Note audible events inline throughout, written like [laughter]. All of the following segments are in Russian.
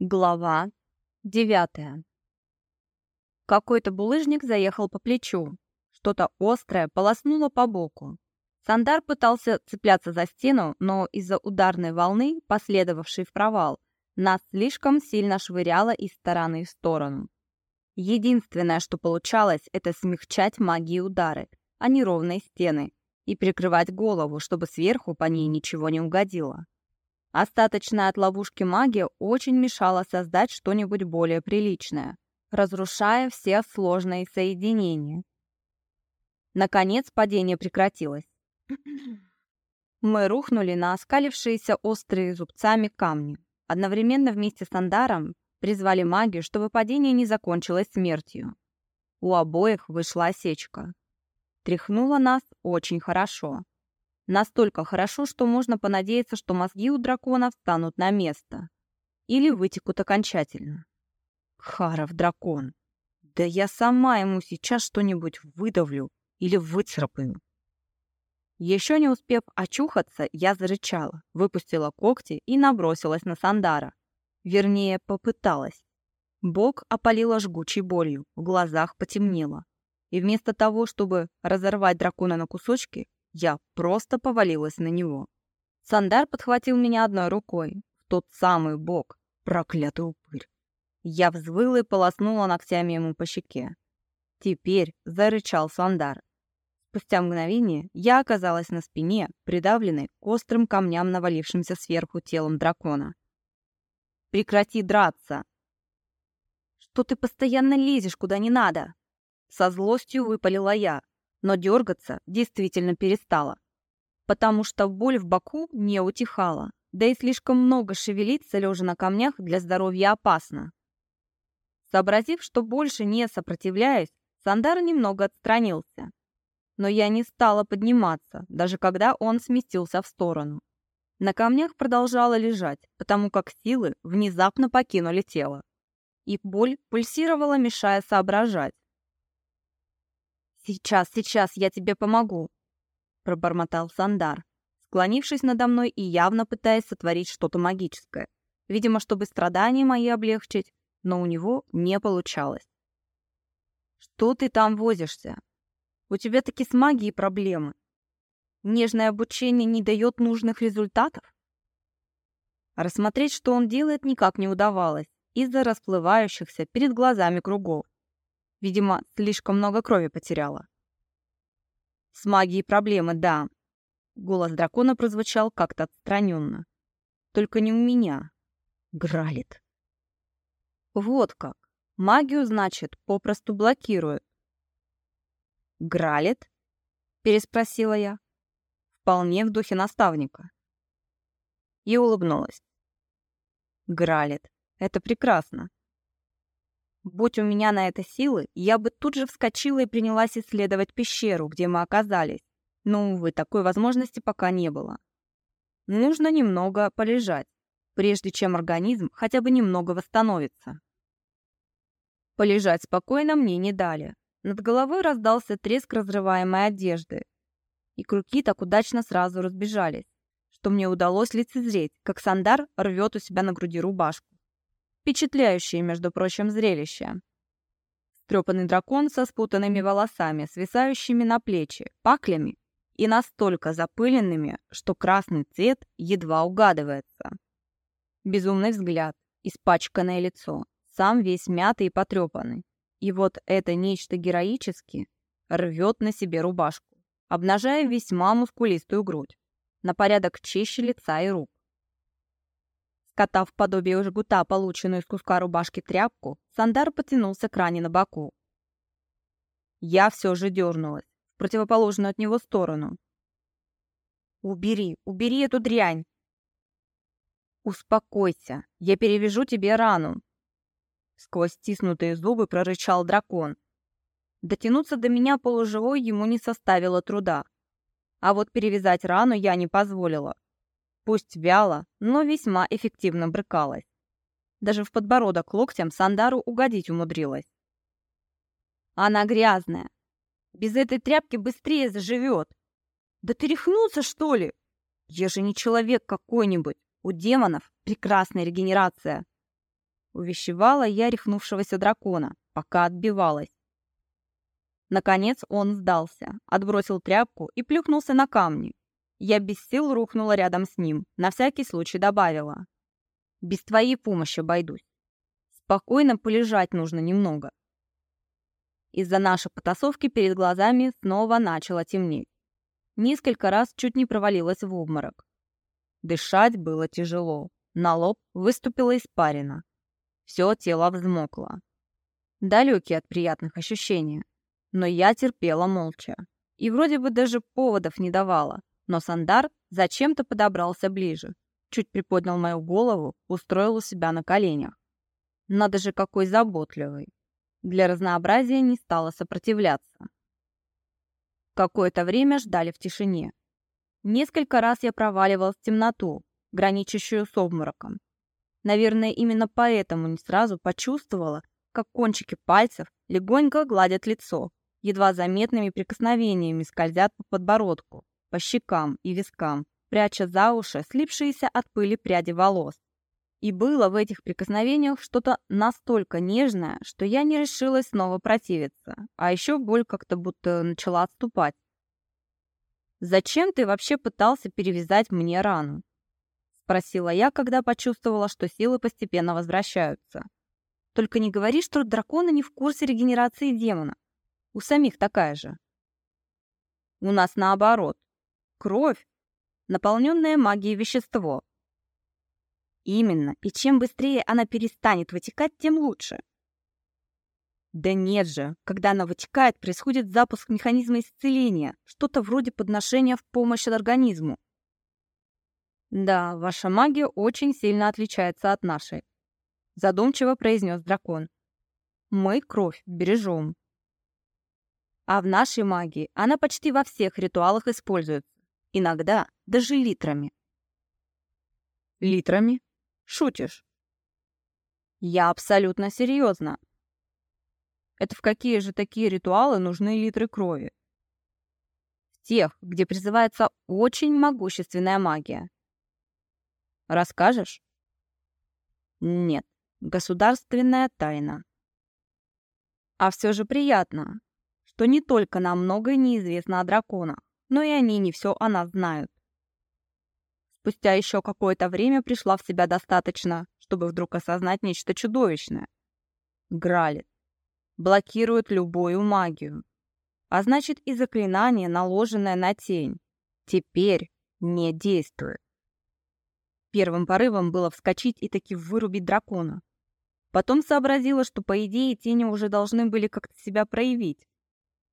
Глава девятая. Какой-то булыжник заехал по плечу. Что-то острое полоснуло по боку. Сандар пытался цепляться за стену, но из-за ударной волны, последовавшей в провал, нас слишком сильно швыряло из стороны в сторону. Единственное, что получалось, это смягчать магии удары, а не ровные стены, и прикрывать голову, чтобы сверху по ней ничего не угодило. Остаточная от ловушки магия очень мешала создать что-нибудь более приличное, разрушая все сложные соединения. Наконец падение прекратилось. [clears throat] Мы рухнули на оскалившиеся острые зубцами камни. Одновременно вместе с Андаром призвали магию, чтобы падение не закончилось смертью. У обоих вышла осечка. Тряхнуло нас очень хорошо. Настолько хорошо, что можно понадеяться, что мозги у дракона встанут на место. Или вытекут окончательно. Харов дракон. Да я сама ему сейчас что-нибудь выдавлю или выцарапаю. Еще не успев очухаться, я зарычала, выпустила когти и набросилась на Сандара. Вернее, попыталась. Бок опалила жгучей болью, в глазах потемнело. И вместо того, чтобы разорвать дракона на кусочки, я просто повалилась на него. Сандар подхватил меня одной рукой, в тот самый бок, проклятый упырь. Я взвыла и полоснула ногтями ему по щеке. Теперь зарычал Сандар. Спустя мгновение я оказалась на спине, придавленной к острым камням, навалившимся сверху телом дракона. «Прекрати драться!» «Что ты постоянно лезешь, куда не надо?» Со злостью выпалила я, но дергаться действительно перестала. Потому что боль в боку не утихала, да и слишком много шевелиться лежа на камнях для здоровья опасно. Сообразив, что больше не сопротивляюсь, Сандар немного отстранился. Но я не стала подниматься, даже когда он сместился в сторону. На камнях продолжала лежать, потому как силы внезапно покинули тело. И боль пульсировала, мешая соображать. «Сейчас, сейчас, я тебе помогу», — пробормотал Сандар, склонившись надо мной и явно пытаясь сотворить что-то магическое. Видимо, чтобы страдания мои облегчить, но у него не получалось. «Что ты там возишься? У тебя таки с магией проблемы. Нежное обучение не дает нужных результатов?» Рассмотреть, что он делает, никак не удавалось из-за расплывающихся перед глазами кругов. Видимо, слишком много крови потеряла. С магией проблемы, да. Голос дракона прозвучал как-то отстраненно. Только не у меня. Гралит. Вот как. Магию, значит, попросту блокирует. Гралит? Переспросила я. Вполне в духе наставника. И улыбнулась. Гралит. Это прекрасно. Будь у меня на это силы, я бы тут же вскочила и принялась исследовать пещеру, где мы оказались. Но, увы, такой возможности пока не было. Нужно немного полежать, прежде чем организм хотя бы немного восстановится. Полежать спокойно мне не дали. Над головой раздался треск разрываемой одежды. И круги так удачно сразу разбежались, что мне удалось лицезреть, как Сандар рвет у себя на груди рубашку. Впечатляющее, между прочим, зрелище. Стрепанный дракон со спутанными волосами, свисающими на плечи, паклями и настолько запыленными, что красный цвет едва угадывается. Безумный взгляд, испачканное лицо, сам весь мятый и потрепанный. И вот это нечто героически рвет на себе рубашку, обнажая весьма мускулистую грудь, на порядок чище лица и рук. Скотав подобие жгута, полученную из куска рубашки тряпку, Сандар потянулся к ране на боку. Я все же дернулась, в противоположную от него сторону. «Убери, убери эту дрянь!» «Успокойся, я перевяжу тебе рану!» Сквозь стиснутые зубы прорычал дракон. Дотянуться до меня полуживой ему не составило труда. А вот перевязать рану я не позволила. Пусть вяло, но весьма эффективно брыкалась. Даже в подбородок локтем Сандару угодить умудрилась. Она грязная. Без этой тряпки быстрее заживет. Да ты рехнулся, что ли? Я же не человек какой-нибудь. У демонов прекрасная регенерация. увещевала я рехнувшегося дракона, пока отбивалась. Наконец он сдался, отбросил тряпку и плюхнулся на камни. Я без сил рухнула рядом с ним, на всякий случай добавила. «Без твоей помощи обойдусь. Спокойно полежать нужно немного». Из-за нашей потасовки перед глазами снова начало темнеть. Несколько раз чуть не провалилась в обморок. Дышать было тяжело. На лоб выступила испарина. Все тело взмокло. Далекие от приятных ощущений. Но я терпела молча. И вроде бы даже поводов не давала. Но Сандар зачем-то подобрался ближе. Чуть приподнял мою голову, устроил у себя на коленях. Надо же, какой заботливый. Для разнообразия не стала сопротивляться. Какое-то время ждали в тишине. Несколько раз я проваливалась в темноту, граничащую с обмороком. Наверное, именно поэтому не сразу почувствовала, как кончики пальцев легонько гладят лицо, едва заметными прикосновениями скользят по подбородку, по щекам и вискам, пряча за уши слипшиеся от пыли пряди волос. И было в этих прикосновениях что-то настолько нежное, что я не решилась снова противиться, а еще боль как-то будто начала отступать. «Зачем ты вообще пытался перевязать мне рану?» Спросила я, когда почувствовала, что силы постепенно возвращаются. Только не говори, что драконы не в курсе регенерации демона. У самих такая же. У нас наоборот. Кровь — наполненное магией вещество. Именно, и чем быстрее она перестанет вытекать, тем лучше. Да нет же, когда она вытекает, происходит запуск механизма исцеления, что-то вроде подношения в помощь организму. «Да, ваша магия очень сильно отличается от нашей», — задумчиво произнес дракон. «Мы кровь бережем». А в нашей магии она почти во всех ритуалах используется, иногда даже литрами. «Литрами? Шутишь?» «Я абсолютно серьезно. Это в какие же такие ритуалы нужны литры крови?» В тех, где призывается очень могущественная магия. Расскажешь? Нет, государственная тайна. А все же приятно, что не только нам многое неизвестно о драконах, но и они не все о нас знают. Спустя еще какое-то время пришла в себя достаточно, чтобы вдруг осознать нечто чудовищное. Гралит. Блокирует любую магию. А значит и заклинание, наложенное на тень, теперь не действует. Первым порывом было вскочить и таки вырубить дракона. Потом сообразила, что, по идее, тени уже должны были как-то себя проявить.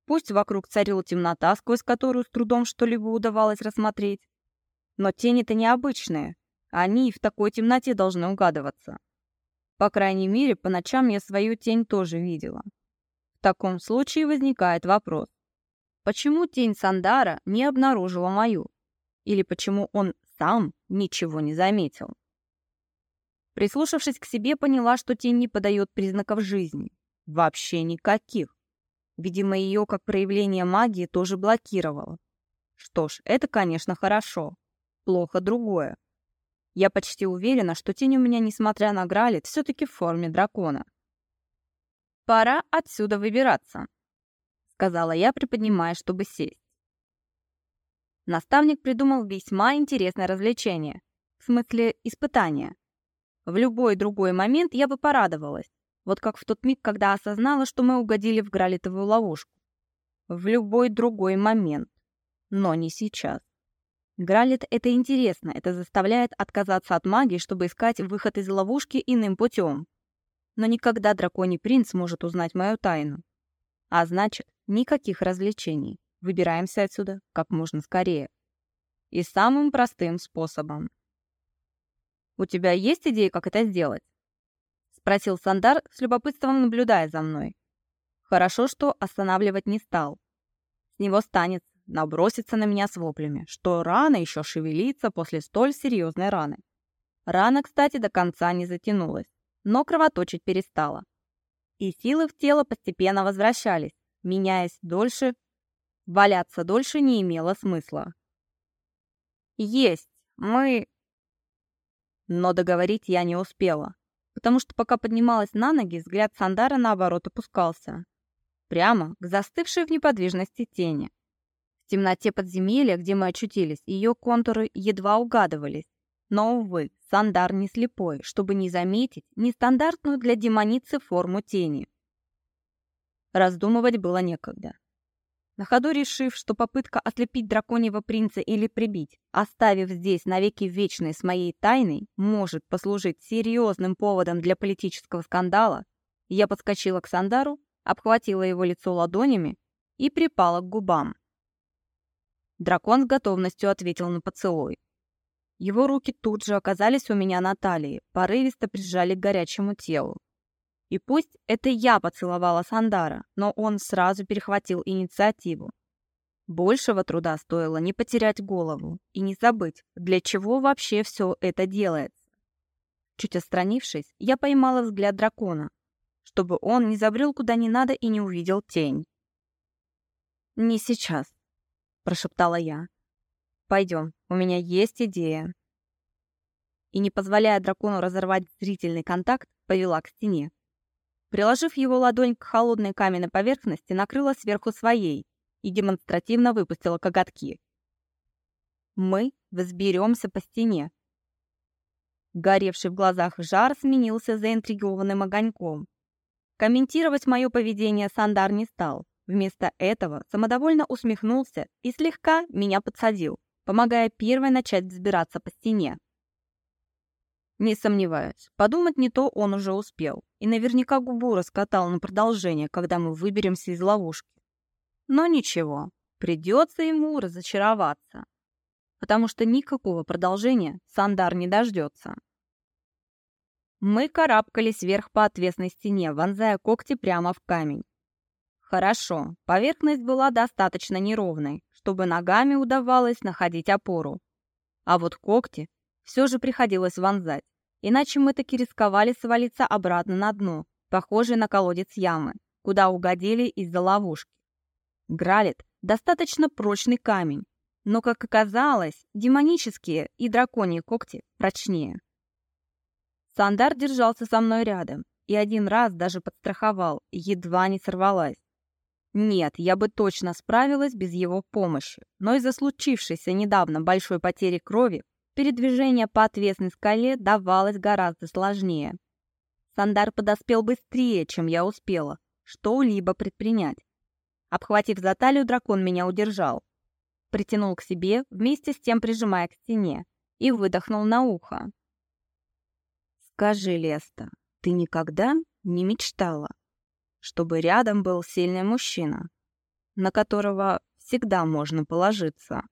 Пусть вокруг царила темнота, сквозь которую с трудом что-либо удавалось рассмотреть. Но тени-то необычные. Они и в такой темноте должны угадываться. По крайней мере, по ночам я свою тень тоже видела. В таком случае возникает вопрос. Почему тень Сандара не обнаружила мою? Или почему он сам ничего не заметил. Прислушавшись к себе, поняла, что тень не подает признаков жизни. Вообще никаких. Видимо, ее как проявление магии тоже блокировало. Что ж, это, конечно, хорошо. Плохо другое. Я почти уверена, что тень у меня, несмотря на Гралит, все-таки в форме дракона. «Пора отсюда выбираться», — сказала я, приподнимаясь, чтобы сесть. Наставник придумал весьма интересное развлечение. В смысле, испытание. В любой другой момент я бы порадовалась. Вот как в тот миг, когда осознала, что мы угодили в гралитовую ловушку. В любой другой момент. Но не сейчас. Гралит — это интересно, это заставляет отказаться от магии, чтобы искать выход из ловушки иным путем. Но никогда драконий принц может узнать мою тайну. А значит, никаких развлечений. Выбираемся отсюда как можно скорее. И самым простым способом. «У тебя есть идеи, как это сделать?» Спросил Сандар, с любопытством наблюдая за мной. Хорошо, что останавливать не стал. С него станет наброситься на меня с воплями, что рана еще шевелится после столь серьезной раны. Рана, кстати, до конца не затянулась, но кровоточить перестала. И силы в тело постепенно возвращались, меняясь дольше Валяться дольше не имело смысла. «Есть! Мы...» Но договорить я не успела, потому что пока поднималась на ноги, взгляд Сандара наоборот опускался. Прямо к застывшей в неподвижности тени. В темноте подземелья, где мы очутились, ее контуры едва угадывались. Но, увы, Сандар не слепой, чтобы не заметить нестандартную для демоницы форму тени. Раздумывать было некогда. На ходу решив, что попытка ослепить драконьего принца или прибить, оставив здесь навеки вечной с моей тайной, может послужить серьезным поводом для политического скандала, я подскочила к Сандару, обхватила его лицо ладонями и припала к губам. Дракон с готовностью ответил на поцелуй. Его руки тут же оказались у меня на талии, порывисто прижали к горячему телу. И пусть это я поцеловала Сандара, но он сразу перехватил инициативу. Большего труда стоило не потерять голову и не забыть, для чего вообще все это делается. Чуть отстранившись, я поймала взгляд дракона, чтобы он не забрел куда не надо и не увидел тень. «Не сейчас», — прошептала я. «Пойдем, у меня есть идея». И, не позволяя дракону разорвать зрительный контакт, повела к стене. Приложив его ладонь к холодной каменной поверхности, накрыла сверху своей и демонстративно выпустила коготки. Мы взберемся по стене. Горевший в глазах жар сменился заинтригованным огоньком. Комментировать мое поведение Сандар не стал. Вместо этого самодовольно усмехнулся и слегка меня подсадил, помогая первой начать взбираться по стене. Не сомневаюсь, подумать не то он уже успел. И наверняка губу раскатал на продолжение, когда мы выберемся из ловушки. Но ничего, придется ему разочароваться. Потому что никакого продолжения Сандар не дождется. Мы карабкались вверх по отвесной стене, вонзая когти прямо в камень. Хорошо, поверхность была достаточно неровной, чтобы ногами удавалось находить опору. А вот когти все же приходилось вонзать. Иначе мы таки рисковали свалиться обратно на дно, похожее на колодец ямы, куда угодили из-за ловушки. Гралит — достаточно прочный камень, но, как оказалось, демонические и драконьи когти прочнее. Сандар держался со мной рядом и один раз даже подстраховал, едва не сорвалась. Нет, я бы точно справилась без его помощи, но из-за случившейся недавно большой потери крови Передвижение по отвесной скале давалось гораздо сложнее. Сандар подоспел быстрее, чем я успела что-либо предпринять. Обхватив за талию, дракон меня удержал. Притянул к себе, вместе с тем прижимая к стене, и выдохнул на ухо. «Скажи, Леста, ты никогда не мечтала, чтобы рядом был сильный мужчина, на которого всегда можно положиться?»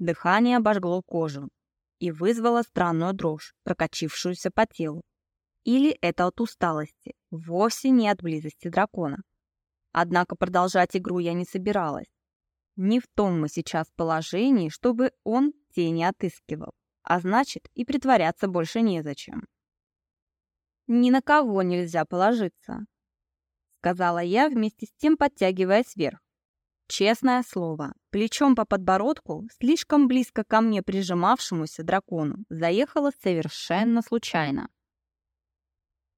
Дыхание обожгло кожу и вызвало странную дрожь, прокатившуюся по телу. Или это от усталости, вовсе не от близости дракона. Однако продолжать игру я не собиралась. Не в том мы сейчас положении, чтобы он тени отыскивал, а значит и притворяться больше незачем. «Ни на кого нельзя положиться», — сказала я, вместе с тем подтягиваясь вверх. Честное слово, плечом по подбородку, слишком близко ко мне прижимавшемуся дракону, заехала совершенно случайно.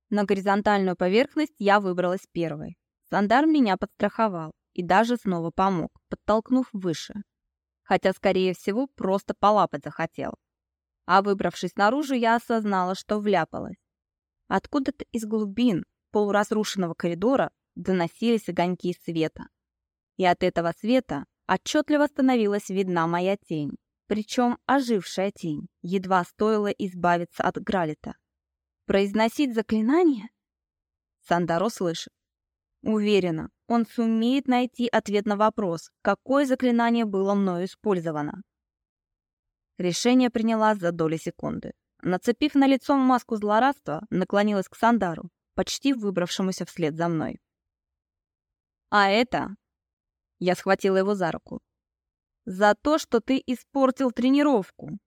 На горизонтальную поверхность я выбралась первой. Сандар меня подстраховал и даже снова помог, подтолкнув выше. Хотя, скорее всего, просто полапать захотел. А выбравшись наружу, я осознала, что вляпалась. Откуда-то из глубин полуразрушенного коридора доносились огоньки света и от этого света отчетливо становилась видна моя тень, причем ожившая тень, едва стоило избавиться от Гралита. Произносить заклинание? Сандаро слышит. Уверена, он сумеет найти ответ на вопрос, какое заклинание было мною использовано. Решение приняла за доли секунды. Нацепив на лицо маску злорадства, наклонилась к Сандару, почти выбравшемуся вслед за мной. А это я схватила его за руку. «За то, что ты испортил тренировку!»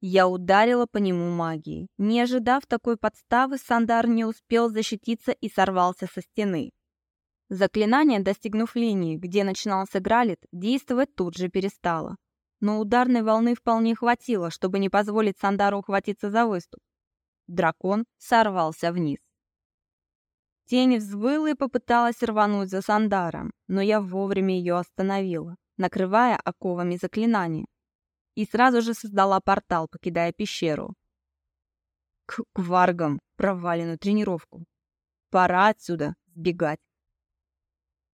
Я ударила по нему магией. Не ожидав такой подставы, Сандар не успел защититься и сорвался со стены. Заклинание, достигнув линии, где начинался Гралит, действовать тут же перестало. Но ударной волны вполне хватило, чтобы не позволить Сандару ухватиться за выступ. Дракон сорвался вниз. Тень взвыла и попыталась рвануть за Сандаром, но я вовремя ее остановила, накрывая оковами заклинания, и сразу же создала портал, покидая пещеру. К кваргам проваленную тренировку. Пора отсюда сбегать.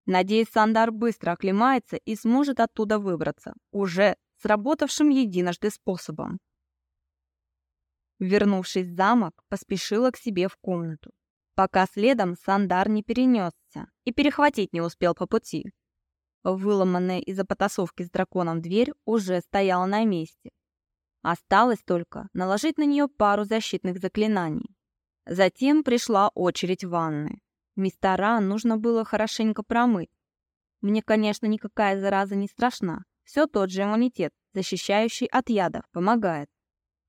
Надеюсь, Сандар быстро оклемается и сможет оттуда выбраться, уже сработавшим единожды способом. Вернувшись в замок, поспешила к себе в комнату пока следом Сандар не перенесся и перехватить не успел по пути. Выломанная из-за потасовки с драконом дверь уже стояла на месте. Осталось только наложить на нее пару защитных заклинаний. Затем пришла очередь ванны. Мистера нужно было хорошенько промыть. Мне, конечно, никакая зараза не страшна. Все тот же иммунитет, защищающий от ядов, помогает.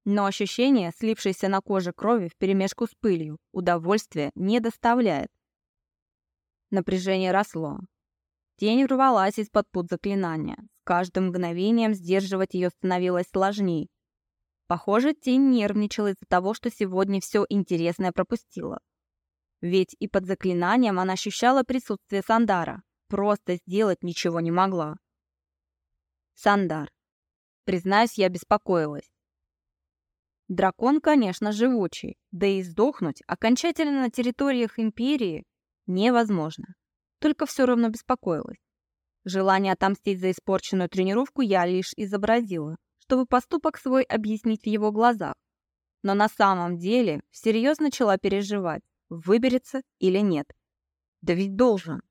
Но ощущение, слившееся на коже крови вперемешку с пылью, удовольствия не доставляет. Напряжение росло. Тень рвалась из-под пут заклинания. С каждым мгновением сдерживать ее становилось сложнее. Похоже, тень нервничала из-за того, что сегодня все интересное пропустила. Ведь и под заклинанием она ощущала присутствие Сандара. Просто сделать ничего не могла. Сандар. Признаюсь, я беспокоилась. Дракон, конечно, живучий, да и сдохнуть окончательно на территориях Империи невозможно. Только все равно беспокоилась. Желание отомстить за испорченную тренировку я лишь изобразила, чтобы поступок свой объяснить в его глазах. Но на самом деле всерьез начала переживать, выберется или нет. Да ведь должен.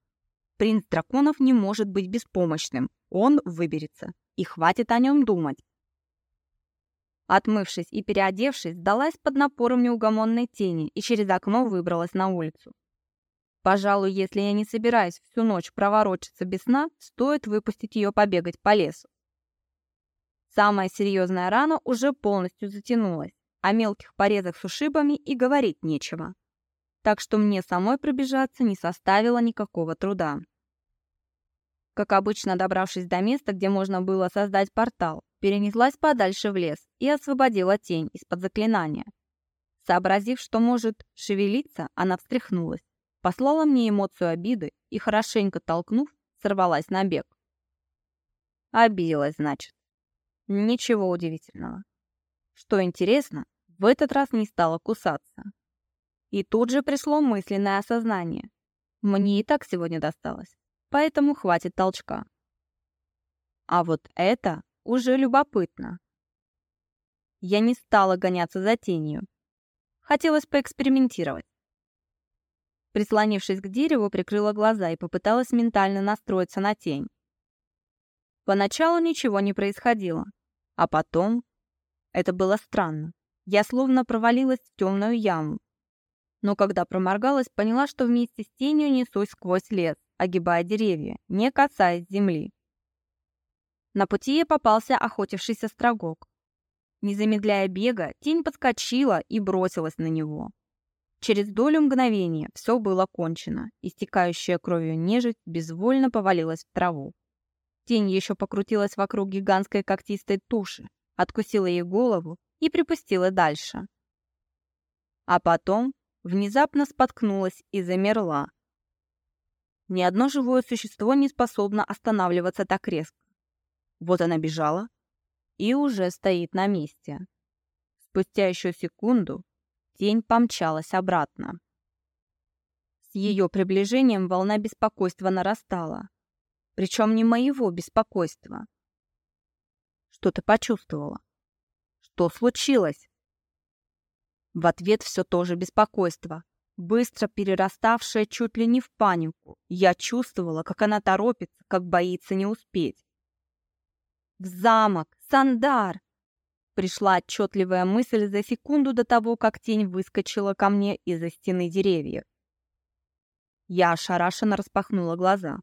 Принц драконов не может быть беспомощным. Он выберется. И хватит о нем думать. Отмывшись и переодевшись, сдалась под напором неугомонной тени и через окно выбралась на улицу. Пожалуй, если я не собираюсь всю ночь проворочиться без сна, стоит выпустить ее побегать по лесу. Самая серьезная рана уже полностью затянулась, о мелких порезах с ушибами и говорить нечего. Так что мне самой пробежаться не составило никакого труда. Как обычно, добравшись до места, где можно было создать портал, перенеслась подальше в лес и освободила тень из-под заклинания. Сообразив, что может шевелиться, она встряхнулась, послала мне эмоцию обиды и, хорошенько толкнув, сорвалась на бег. Обиделась, значит. Ничего удивительного. Что интересно, в этот раз не стала кусаться. И тут же пришло мысленное осознание. Мне и так сегодня досталось, поэтому хватит толчка. А вот это уже любопытно. Я не стала гоняться за тенью. Хотелось поэкспериментировать. Прислонившись к дереву, прикрыла глаза и попыталась ментально настроиться на тень. Поначалу ничего не происходило, а потом... Это было странно. Я словно провалилась в темную яму. Но когда проморгалась, поняла, что вместе с тенью несусь сквозь лес, огибая деревья, не касаясь земли. На пути ей попался охотившийся строгок. Не замедляя бега, тень подскочила и бросилась на него. Через долю мгновения все было кончено. Истекающая кровью нежить безвольно повалилась в траву. Тень еще покрутилась вокруг гигантской когтистой туши, откусила ей голову и припустила дальше. А потом внезапно споткнулась и замерла. Ни одно живое существо не способно останавливаться так резко. Вот она бежала и уже стоит на месте. Спустя еще секунду тень помчалась обратно. С ее приближением волна беспокойства нарастала. Причем не моего беспокойства. Что-то почувствовала. Что случилось? В ответ все то же беспокойство, быстро перераставшее чуть ли не в панику. Я чувствовала, как она торопится, как боится не успеть. В замок! Сандар!» Пришла отчетливая мысль за секунду до того, как тень выскочила ко мне из-за стены деревьев. Я ошарашенно распахнула глаза.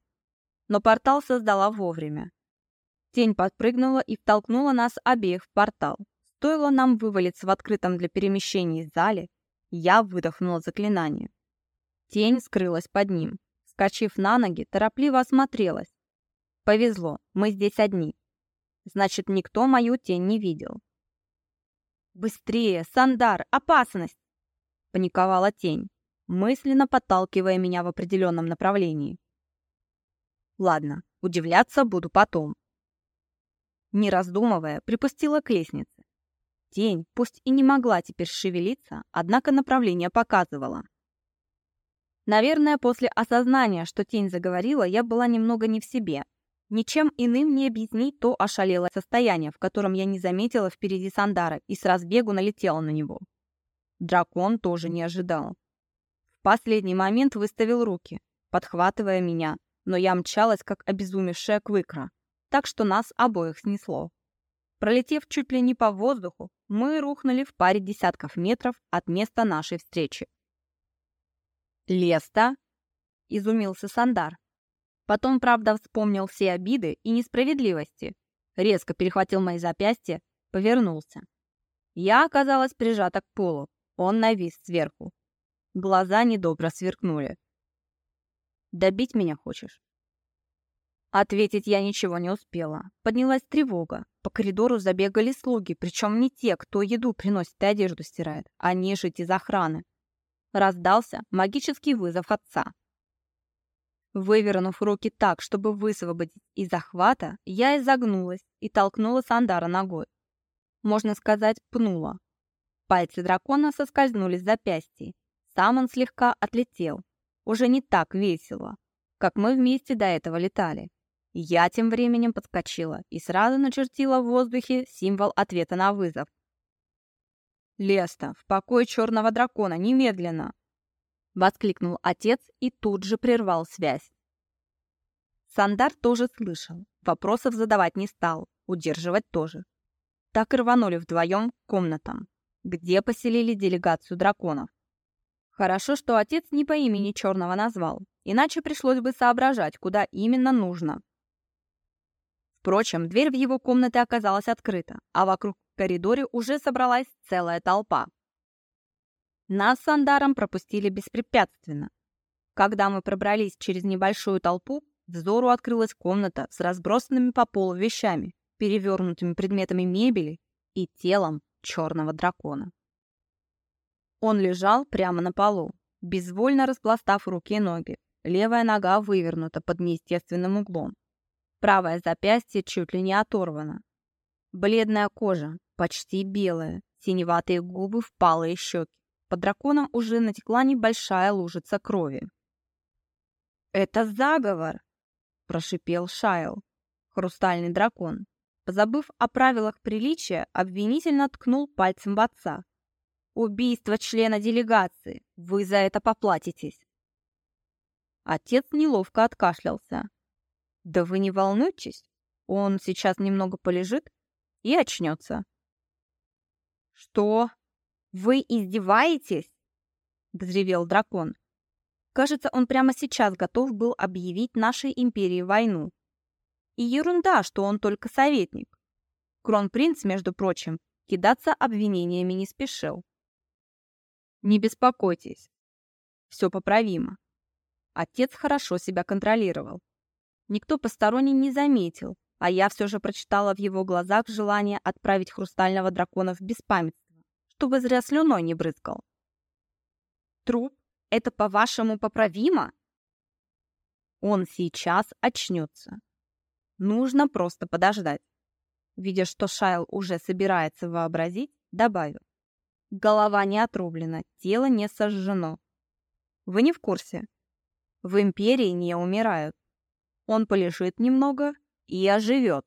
Но портал создала вовремя. Тень подпрыгнула и втолкнула нас обеих в портал. Стоило нам вывалиться в открытом для перемещений зале, я выдохнула заклинание. Тень скрылась под ним. Скочив на ноги, торопливо осмотрелась. Повезло, мы здесь одни. Значит, никто мою тень не видел. «Быстрее! Сандар! Опасность!» — паниковала тень, мысленно подталкивая меня в определенном направлении. Ладно, удивляться буду потом. Не раздумывая, припустила к лестнице. Тень, пусть и не могла теперь шевелиться, однако направление показывала. Наверное, после осознания, что тень заговорила, я была немного не в себе. Ничем иным не объяснить то ошалелое состояние, в котором я не заметила впереди Сандара и с разбегу налетела на него. Дракон тоже не ожидал. В последний момент выставил руки, подхватывая меня, но я мчалась, как обезумевшая квыкра, так что нас обоих снесло. Пролетев чуть ли не по воздуху, мы рухнули в паре десятков метров от места нашей встречи. «Леста?» — изумился Сандар. Потом, правда, вспомнил все обиды и несправедливости. Резко перехватил мои запястья, повернулся. Я оказалась прижата к полу. Он навис сверху. Глаза недобро сверкнули. «Добить меня хочешь?» Ответить я ничего не успела. Поднялась тревога. По коридору забегали слуги, причем не те, кто еду приносит и одежду стирает, а нежить из охраны. Раздался магический вызов отца. Вывернув руки так, чтобы высвободить из захвата, я изогнулась и толкнула Сандара ногой. Можно сказать, пнула. Пальцы дракона соскользнули с запястья. Сам он слегка отлетел. Уже не так весело, как мы вместе до этого летали. Я тем временем подскочила и сразу начертила в воздухе символ ответа на вызов. «Леста, в покой черного дракона, немедленно!» Воскликнул отец и тут же прервал связь. Сандар тоже слышал, вопросов задавать не стал, удерживать тоже. Так рванули вдвоем к комнатам, где поселили делегацию драконов. Хорошо, что отец не по имени Черного назвал, иначе пришлось бы соображать, куда именно нужно. Впрочем, дверь в его комнаты оказалась открыта, а вокруг в коридоре уже собралась целая толпа. Нас с Андаром пропустили беспрепятственно. Когда мы пробрались через небольшую толпу, взору открылась комната с разбросанными по полу вещами, перевернутыми предметами мебели и телом черного дракона. Он лежал прямо на полу, безвольно распластав руки и ноги. Левая нога вывернута под неестественным углом. Правое запястье чуть ли не оторвано. Бледная кожа, почти белая, синеватые губы, впалые щеки. Под драконом уже натекла небольшая лужица крови. «Это заговор!» – прошипел Шайл, хрустальный дракон. Позабыв о правилах приличия, обвинительно ткнул пальцем в отца. «Убийство члена делегации! Вы за это поплатитесь!» Отец неловко откашлялся. Да вы не волнуйтесь, он сейчас немного полежит и очнется. Что? Вы издеваетесь? Взревел дракон. Кажется, он прямо сейчас готов был объявить нашей империи войну. И ерунда, что он только советник. Кронпринц, между прочим, кидаться обвинениями не спешил. Не беспокойтесь. Все поправимо. Отец хорошо себя контролировал. Никто посторонний не заметил, а я все же прочитала в его глазах желание отправить хрустального дракона в беспамятство, чтобы зря слюной не брызгал. «Труп? Это, по-вашему, поправимо?» Он сейчас очнется. Нужно просто подождать. Видя, что Шайл уже собирается вообразить, добавил. Голова не отрублена, тело не сожжено. Вы не в курсе? В Империи не умирают. Он полежит немного и оживет.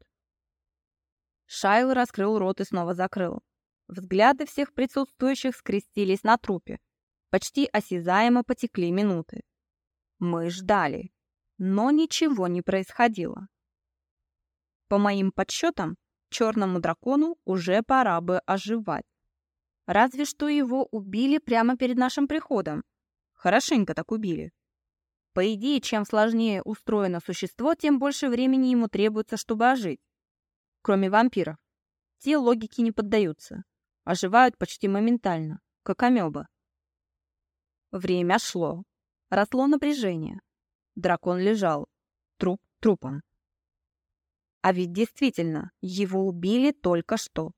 Шайл раскрыл рот и снова закрыл. Взгляды всех присутствующих скрестились на трупе. Почти осязаемо потекли минуты. Мы ждали, но ничего не происходило. По моим подсчетам, черному дракону уже пора бы оживать. Разве что его убили прямо перед нашим приходом. Хорошенько так убили. По идее, чем сложнее устроено существо, тем больше времени ему требуется, чтобы ожить. Кроме вампиров. Те логике не поддаются. Оживают почти моментально, как амеба. Время шло. Росло напряжение. Дракон лежал. Труп трупом. А ведь действительно, его убили только что.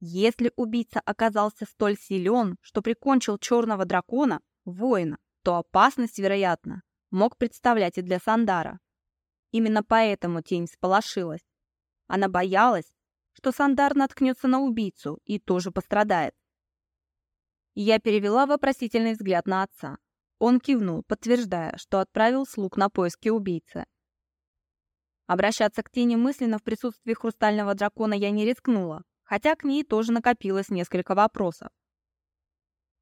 Если убийца оказался столь силен, что прикончил черного дракона, воина, то опасность, вероятно, мог представлять и для Сандара. Именно поэтому тень сполошилась. Она боялась, что Сандар наткнется на убийцу и тоже пострадает. Я перевела вопросительный взгляд на отца. Он кивнул, подтверждая, что отправил слуг на поиски убийцы. Обращаться к тени мысленно в присутствии хрустального дракона я не рискнула, хотя к ней тоже накопилось несколько вопросов.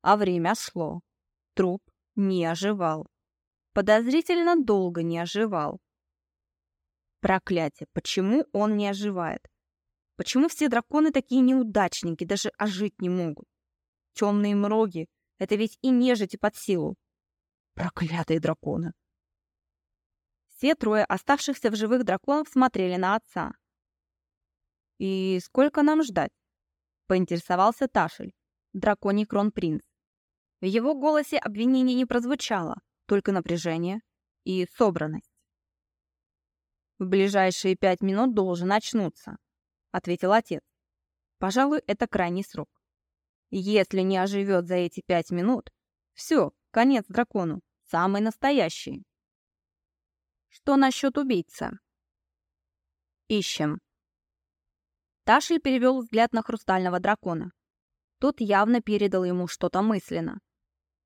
А время шло. Труп не оживал. Подозрительно долго не оживал. Проклятие, почему он не оживает? Почему все драконы такие неудачники, даже ожить не могут? Темные мроги — это ведь и нежити под силу. Проклятые драконы! Все трое оставшихся в живых драконов смотрели на отца. «И сколько нам ждать?» — поинтересовался Ташель, драконий кронпринц. В его голосе обвинение не прозвучало, только напряжение и собранность. «В ближайшие пять минут должен очнуться», — ответил отец. «Пожалуй, это крайний срок. Если не оживет за эти пять минут, все, конец дракону, самый настоящий». «Что насчет убийца?» «Ищем». Ташель перевел взгляд на хрустального дракона. Тот явно передал ему что-то мысленно.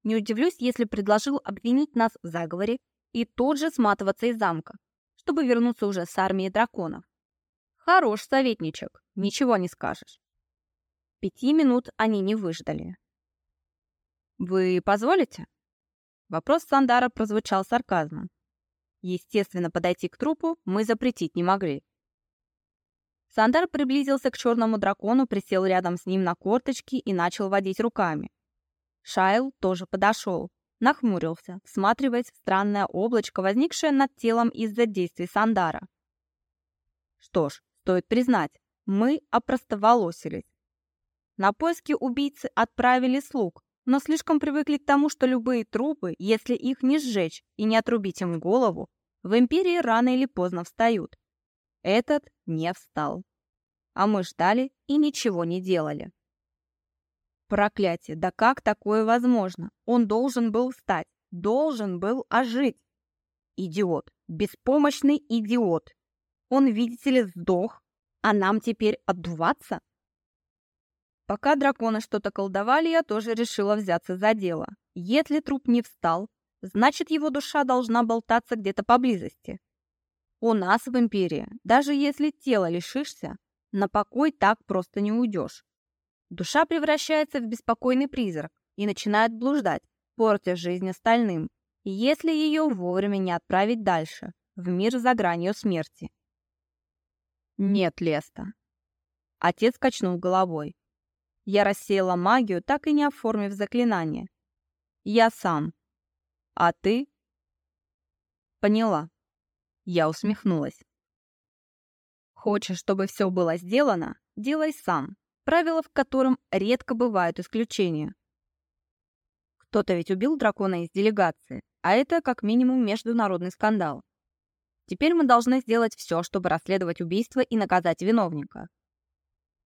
Не удивлюсь, если предложил обвинить нас в заговоре и тут же сматываться из замка, чтобы вернуться уже с армией драконов. Хорош советничек, ничего не скажешь. Пяти минут они не выждали. «Вы позволите?» Вопрос Сандара прозвучал сарказмом. Естественно, подойти к трупу мы запретить не могли. Сандар приблизился к черному дракону, присел рядом с ним на корточки и начал водить руками. Шайл тоже подошел, нахмурился, всматриваясь в странное облачко, возникшее над телом из-за действий Сандара. Что ж, стоит признать, мы опростоволосились. На поиски убийцы отправили слуг, но слишком привыкли к тому, что любые трупы, если их не сжечь и не отрубить им голову, в Империи рано или поздно встают. Этот не встал. А мы ждали и ничего не делали. Проклятие, да как такое возможно? Он должен был встать, должен был ожить. Идиот, беспомощный идиот. Он, видите ли, сдох, а нам теперь отдуваться? Пока драконы что-то колдовали, я тоже решила взяться за дело. Если труп не встал, значит, его душа должна болтаться где-то поблизости. У нас в Империи, даже если тело лишишься, на покой так просто не уйдешь. Душа превращается в беспокойный призрак и начинает блуждать, портя жизнь остальным, если ее вовремя не отправить дальше, в мир за гранью смерти. Нет, Леста. Отец качнул головой. Я рассеяла магию, так и не оформив заклинание. Я сам. А ты? Поняла. Я усмехнулась. Хочешь, чтобы все было сделано? Делай сам правила в котором редко бывают исключения. Кто-то ведь убил дракона из делегации, а это как минимум международный скандал. Теперь мы должны сделать все, чтобы расследовать убийство и наказать виновника.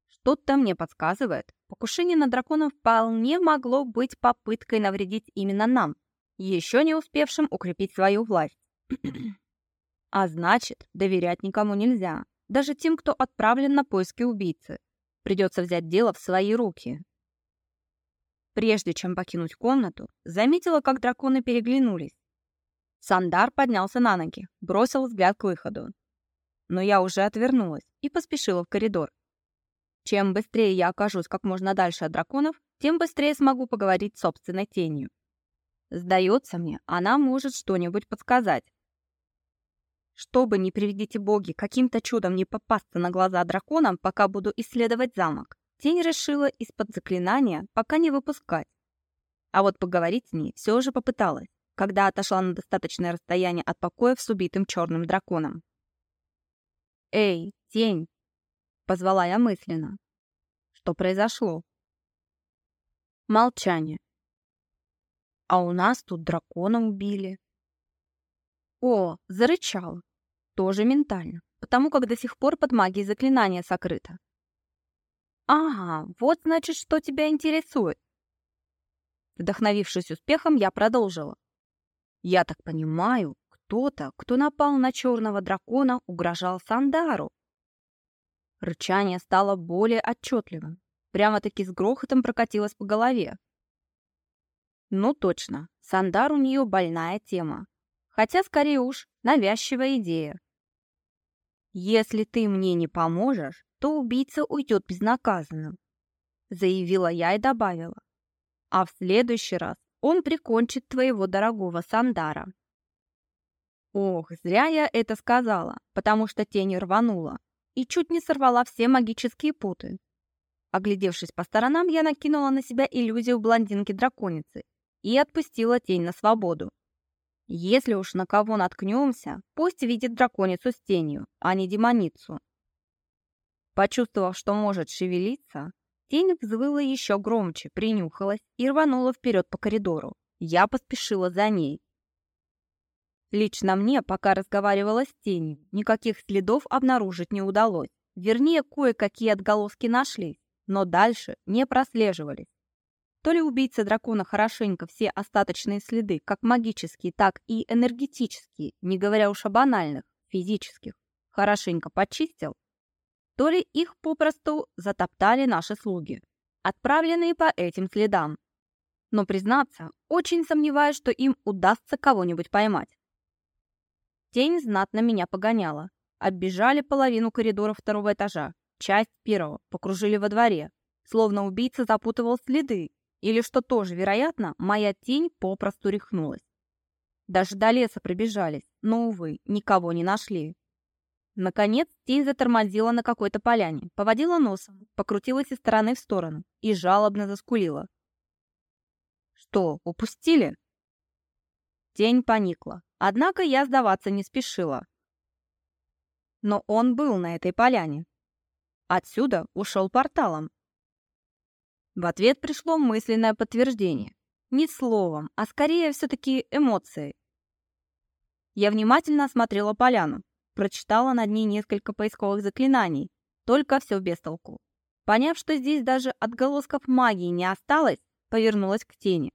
Что-то мне подсказывает, покушение на дракона вполне могло быть попыткой навредить именно нам, еще не успевшим укрепить свою власть. а значит, доверять никому нельзя, даже тем, кто отправлен на поиски убийцы. Придется взять дело в свои руки. Прежде чем покинуть комнату, заметила, как драконы переглянулись. Сандар поднялся на ноги, бросил взгляд к выходу. Но я уже отвернулась и поспешила в коридор. Чем быстрее я окажусь как можно дальше от драконов, тем быстрее смогу поговорить с собственной тенью. Сдается мне, она может что-нибудь подсказать. Чтобы, не приведите боги, каким-то чудом не попасться на глаза драконам, пока буду исследовать замок, тень решила из-под заклинания пока не выпускать. А вот поговорить с ней все же попыталась, когда отошла на достаточное расстояние от покоев с убитым черным драконом. «Эй, тень!» — позвала я мысленно. «Что произошло?» Молчание. «А у нас тут дракона убили», о, зарычал. Тоже ментально, потому как до сих пор под магией заклинание сокрыто. Ага, вот значит, что тебя интересует. Вдохновившись успехом, я продолжила. Я так понимаю, кто-то, кто напал на черного дракона, угрожал Сандару. Рычание стало более отчетливым. Прямо-таки с грохотом прокатилось по голове. Ну точно, Сандар у нее больная тема. Хотя, скорее уж, навязчивая идея. «Если ты мне не поможешь, то убийца уйдет безнаказанным», заявила я и добавила. «А в следующий раз он прикончит твоего дорогого Сандара». Ох, зря я это сказала, потому что тень рванула и чуть не сорвала все магические путы. Оглядевшись по сторонам, я накинула на себя иллюзию блондинки-драконицы и отпустила тень на свободу. Если уж на кого наткнемся, пусть видит драконицу с тенью, а не демоницу. Почувствовав, что может шевелиться, тень взвыла еще громче, принюхалась и рванула вперед по коридору. Я поспешила за ней. Лично мне, пока разговаривала с тенью, никаких следов обнаружить не удалось. Вернее, кое-какие отголоски нашлись, но дальше не прослеживались. То ли убийца дракона хорошенько все остаточные следы, как магические, так и энергетические, не говоря уж о банальных, физических, хорошенько почистил, то ли их попросту затоптали наши слуги, отправленные по этим следам. Но, признаться, очень сомневаюсь, что им удастся кого-нибудь поймать. Тень знатно меня погоняла. Оббежали половину коридора второго этажа, часть первого, покружили во дворе. Словно убийца запутывал следы. Или, что тоже вероятно, моя тень попросту рехнулась. Даже до леса пробежались, но, увы, никого не нашли. Наконец, тень затормозила на какой-то поляне, поводила носом, покрутилась из стороны в сторону и жалобно заскулила. «Что, упустили?» Тень поникла, однако я сдаваться не спешила. Но он был на этой поляне. Отсюда ушел порталом. В ответ пришло мысленное подтверждение. Не словом, а скорее все-таки эмоцией. Я внимательно осмотрела поляну, прочитала над ней несколько поисковых заклинаний, только все без толку. Поняв, что здесь даже отголосков магии не осталось, повернулась к тени.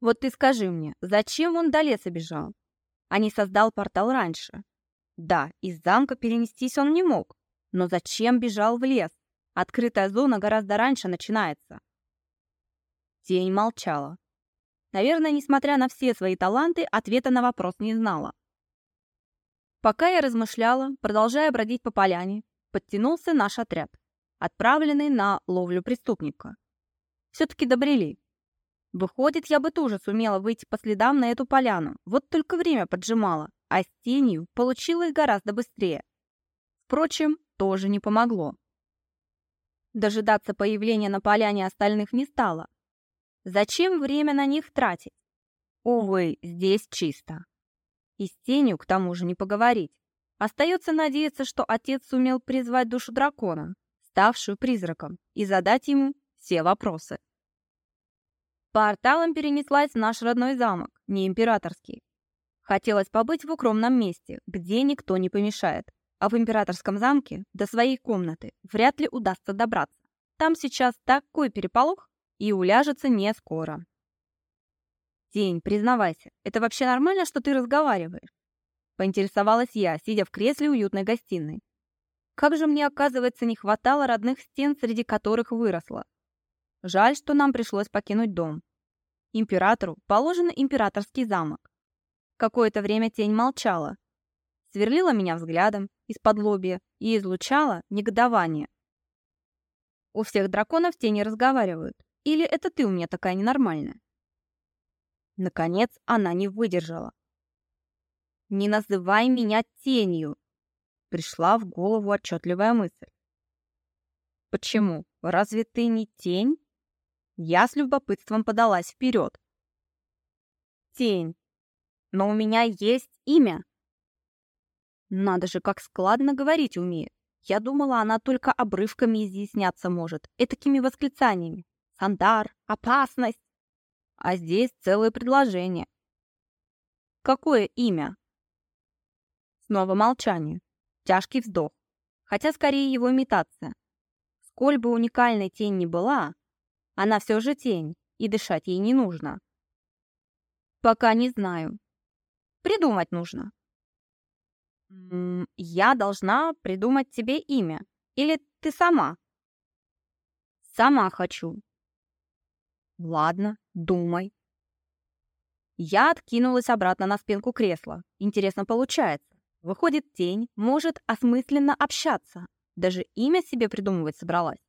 Вот ты скажи мне, зачем он до леса бежал? А не создал портал раньше? Да, из замка перенестись он не мог. Но зачем бежал в лес? Открытая зона гораздо раньше начинается. Тень молчала. Наверное, несмотря на все свои таланты, ответа на вопрос не знала. Пока я размышляла, продолжая бродить по поляне, подтянулся наш отряд, отправленный на ловлю преступника. Все-таки добрели. Выходит, я бы тоже сумела выйти по следам на эту поляну, вот только время поджимало, а с тенью получилось гораздо быстрее. Впрочем, тоже не помогло. Дожидаться появления на поляне остальных не стало. Зачем время на них тратить? Увы, здесь чисто. И с тенью, к тому же, не поговорить. Остается надеяться, что отец сумел призвать душу дракона, ставшую призраком, и задать ему все вопросы. Порталом перенеслась в наш родной замок, не императорский. Хотелось побыть в укромном месте, где никто не помешает. А в императорском замке до своей комнаты вряд ли удастся добраться. Там сейчас такой переполох, и уляжется не скоро. Тень, признавайся, это вообще нормально, что ты разговариваешь? Поинтересовалась я, сидя в кресле уютной гостиной. Как же мне, оказывается, не хватало родных стен, среди которых выросла. Жаль, что нам пришлось покинуть дом. Императору положен императорский замок. Какое-то время тень молчала, сверлила меня взглядом из-под лобья и излучала негодование. У всех драконов тени разговаривают. Или это ты у меня такая ненормальная? Наконец она не выдержала. «Не называй меня тенью!» Пришла в голову отчетливая мысль. «Почему? Разве ты не тень?» Я с любопытством подалась вперед. Тень. Но у меня есть имя. Надо же, как складно говорить умеет. Я думала, она только обрывками изъясняться может, этакими восклицаниями. Сандар, опасность. А здесь целое предложение. Какое имя? Снова молчание. Тяжкий вздох. Хотя скорее его имитация. Сколь бы уникальной тень ни была, она все же тень, и дышать ей не нужно. Пока не знаю. Придумать нужно. Я должна придумать тебе имя. Или ты сама? Сама хочу. Ладно, думай. Я откинулась обратно на спинку кресла. Интересно получается. Выходит, тень может осмысленно общаться. Даже имя себе придумывать собралась.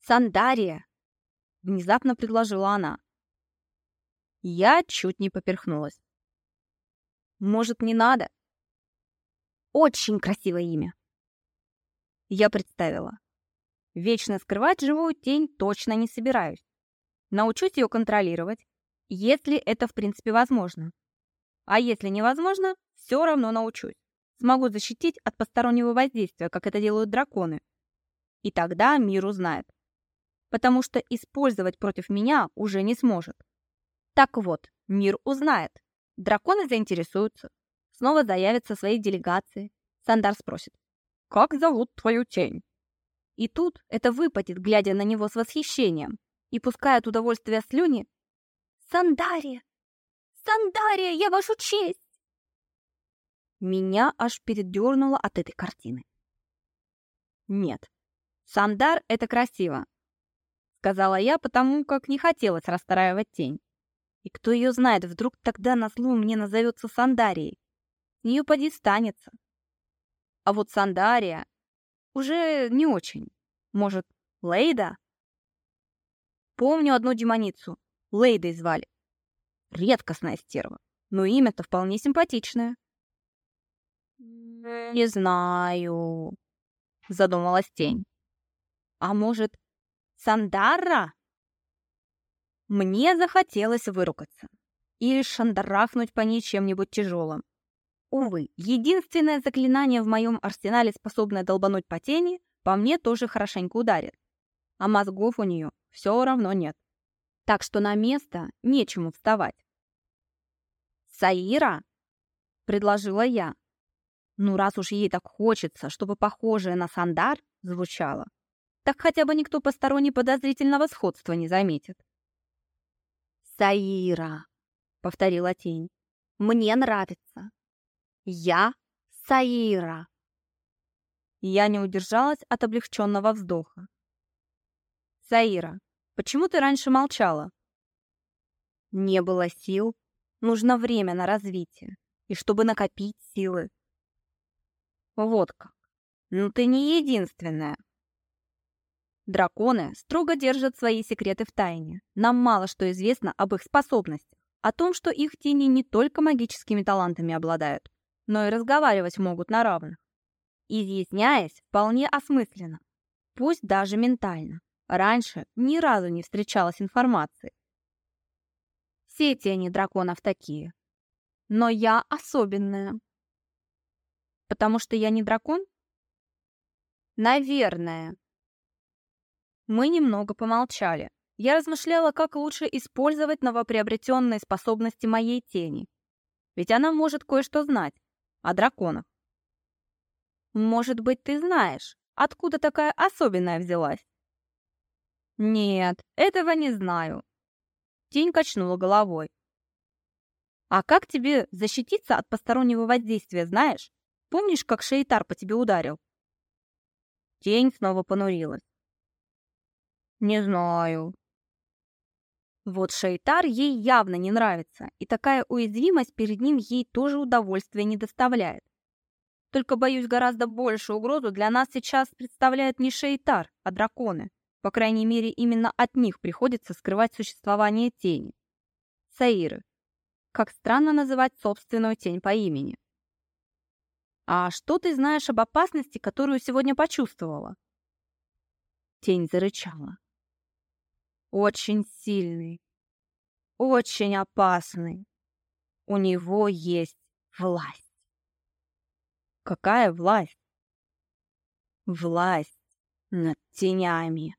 «Сандария!» — внезапно предложила она. Я чуть не поперхнулась. «Может, не надо?» «Очень красивое имя!» Я представила. Вечно скрывать живую тень точно не собираюсь. Научусь ее контролировать, если это в принципе возможно. А если невозможно, все равно научусь. Смогу защитить от постороннего воздействия, как это делают драконы. И тогда мир узнает. Потому что использовать против меня уже не сможет. Так вот, мир узнает. Драконы заинтересуются. Снова заявятся своей делегации. Сандар спросит. «Как зовут твою тень?» И тут это выпадет, глядя на него с восхищением. И пуская от удовольствия слюни. «Сандария! Сандария, я вашу честь!» Меня аж передернуло от этой картины. «Нет, Сандар — это красиво», — сказала я, потому как не хотелось расстраивать тень. И кто ее знает, вдруг тогда на зло мне назовется Сандарией. С нее поди станется. А вот Сандария уже не очень. Может, Лейда? Помню одну демоницу. Лейдой звали. Редкостная стерва, но имя-то вполне симпатичное. «Не знаю», — задумалась тень. «А может, Сандарра?» Мне захотелось выругаться или шандарахнуть по ней чем-нибудь тяжелым. Увы, единственное заклинание в моем арсенале, способное долбануть по тени, по мне тоже хорошенько ударит. А мозгов у нее все равно нет. Так что на место нечему вставать. «Саира?» — предложила я, ну, раз уж ей так хочется, чтобы похожее на Сандар звучало, так хотя бы никто посторонний подозрительного сходства не заметит. «Саира», — повторила тень, — «мне нравится. Я Саира». Я не удержалась от облегченного вздоха. «Саира, почему ты раньше молчала?» «Не было сил. Нужно время на развитие. И чтобы накопить силы, вот как. Ну ты не единственная. Драконы строго держат свои секреты в тайне. Нам мало что известно об их способностях. О том, что их тени не только магическими талантами обладают, но и разговаривать могут на равных. Изъясняясь вполне осмысленно, пусть даже ментально. Раньше ни разу не встречалась информации. Все тени драконов такие. Но я особенная. Потому что я не дракон? Наверное. Мы немного помолчали. Я размышляла, как лучше использовать новоприобретенные способности моей тени. Ведь она может кое-что знать о драконах. Может быть, ты знаешь, откуда такая особенная взялась? Нет, этого не знаю. Тень качнула головой. А как тебе защититься от постороннего воздействия, знаешь? Помнишь, как Шейтар по тебе ударил?» Тень снова понурилась. «Не знаю». Вот Шейтар ей явно не нравится, и такая уязвимость перед ним ей тоже удовольствия не доставляет. Только, боюсь, гораздо большую угрозу для нас сейчас представляет не Шейтар, а драконы. По крайней мере, именно от них приходится скрывать существование тени. Саиры. Как странно называть собственную тень по имени. «А что ты знаешь об опасности, которую сегодня почувствовала?» Тень зарычала. «Очень сильный, очень опасный. У него есть власть». «Какая власть?» «Власть над тенями».